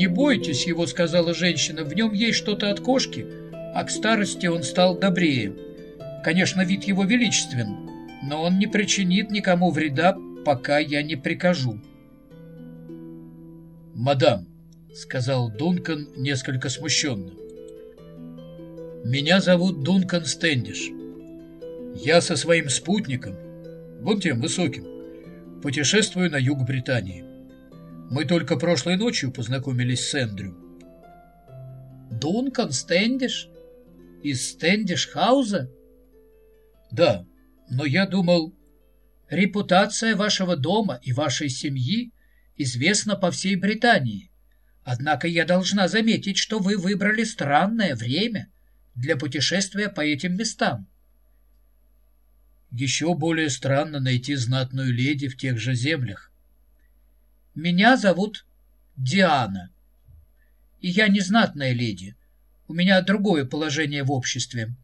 «Не бойтесь его», — сказала женщина, — «в нем есть что-то от кошки, а к старости он стал добрее. Конечно, вид его величествен, но он не причинит никому вреда, пока я не прикажу». «Мадам», — сказал Дункан несколько смущенно, — «меня зовут Дункан Стэндиш. Я со своим спутником, вон тем высоким, путешествую на юг Британии. Мы только прошлой ночью познакомились с Эндрю. Дункан Стэндиш? Из Стэндиш-хауза? Да, но я думал... Репутация вашего дома и вашей семьи известна по всей Британии. Однако я должна заметить, что вы выбрали странное время для путешествия по этим местам. Еще более странно найти знатную леди в тех же землях. Меня зовут Диана. И я не знатная леди. У меня другое положение в обществе.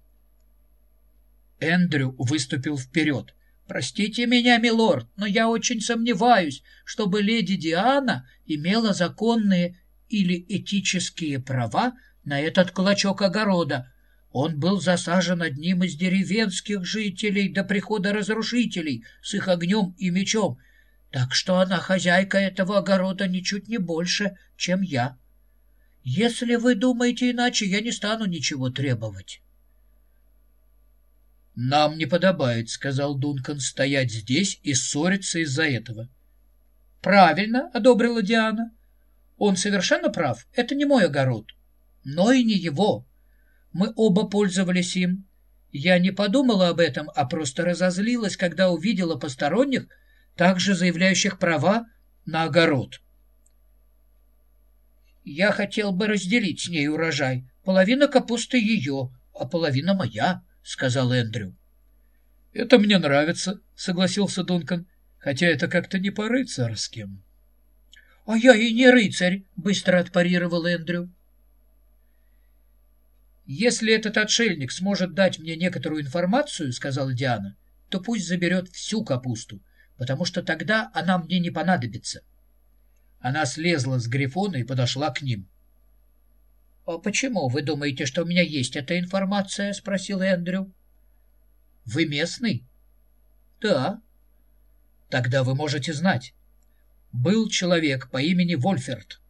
Эндрю выступил вперед. «Простите меня, милорд, но я очень сомневаюсь, чтобы леди Диана имела законные или этические права на этот клочок огорода. Он был засажен одним из деревенских жителей до прихода разрушителей с их огнем и мечом, так что она хозяйка этого огорода ничуть не больше, чем я. Если вы думаете иначе, я не стану ничего требовать. «Нам не подобает», — сказал Дункан, — «стоять здесь и ссориться из-за этого». «Правильно», — одобрила Диана. «Он совершенно прав. Это не мой огород. Но и не его. Мы оба пользовались им. Я не подумала об этом, а просто разозлилась, когда увидела посторонних, также заявляющих права на огород. Я хотел бы разделить с ней урожай. Половина капусты ее, а половина моя, — сказал Эндрю. — Это мне нравится, — согласился Дункан, хотя это как-то не по-рыцарски. — А я и не рыцарь, — быстро отпарировал Эндрю. — Если этот отшельник сможет дать мне некоторую информацию, — сказала Диана, — то пусть заберет всю капусту потому что тогда она мне не понадобится. Она слезла с Грифона и подошла к ним. — А почему вы думаете, что у меня есть эта информация? — спросил Эндрю. — Вы местный? — Да. — Тогда вы можете знать. Был человек по имени Вольферт.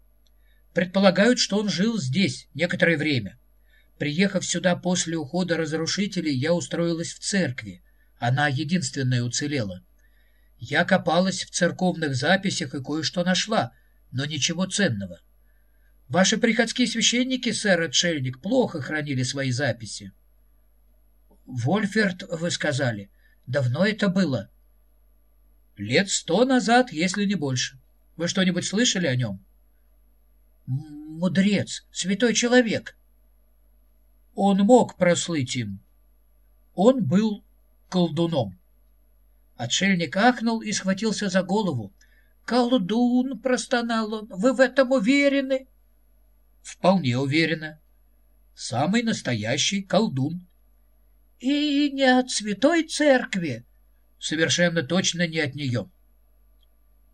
Предполагают, что он жил здесь некоторое время. Приехав сюда после ухода разрушителей, я устроилась в церкви. Она единственная уцелела. Я копалась в церковных записях и кое-что нашла, но ничего ценного. Ваши приходские священники, сэр Отшельник, плохо хранили свои записи. Вольферт, вы сказали. Давно это было? Лет сто назад, если не больше. Вы что-нибудь слышали о нем? Мудрец, святой человек. Он мог прослыть им. Он был колдуном. Отшельник ахнул и схватился за голову. «Колдун!» — простонал он. «Вы в этом уверены?» «Вполне уверена. Самый настоящий колдун». «И не от святой церкви?» «Совершенно точно не от нее».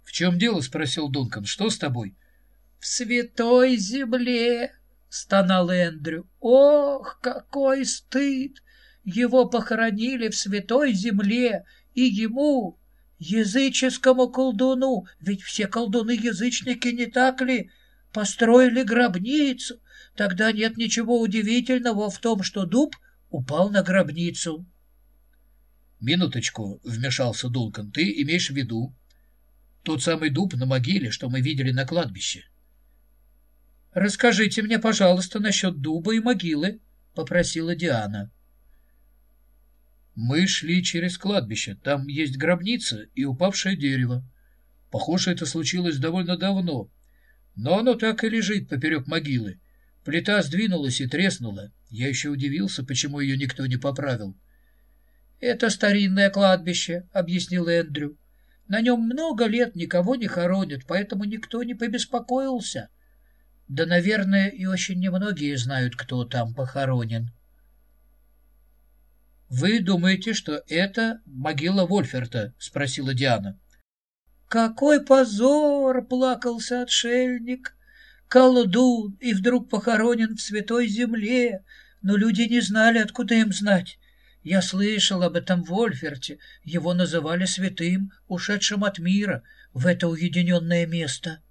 «В чем дело?» — спросил Дункан. «Что с тобой?» «В святой земле!» — стонал Эндрю. «Ох, какой стыд! Его похоронили в святой земле, и ему, языческому колдуну, ведь все колдуны-язычники, не так ли, построили гробницу, тогда нет ничего удивительного в том, что дуб упал на гробницу. «Минуточку», — вмешался Дулкан, — «ты имеешь в виду тот самый дуб на могиле, что мы видели на кладбище?» «Расскажите мне, пожалуйста, насчет дуба и могилы», — попросила Диана. Мы шли через кладбище. Там есть гробница и упавшее дерево. Похоже, это случилось довольно давно. Но оно так и лежит поперек могилы. Плита сдвинулась и треснула. Я еще удивился, почему ее никто не поправил. — Это старинное кладбище, — объяснил Эндрю. На нем много лет никого не хоронят, поэтому никто не побеспокоился. Да, наверное, и очень немногие знают, кто там похоронен. — «Вы думаете, что это могила Вольферта?» — спросила Диана. «Какой позор!» — плакался отшельник. колдун и вдруг похоронен в святой земле, но люди не знали, откуда им знать. Я слышал об этом Вольферте. Его называли святым, ушедшим от мира, в это уединенное место.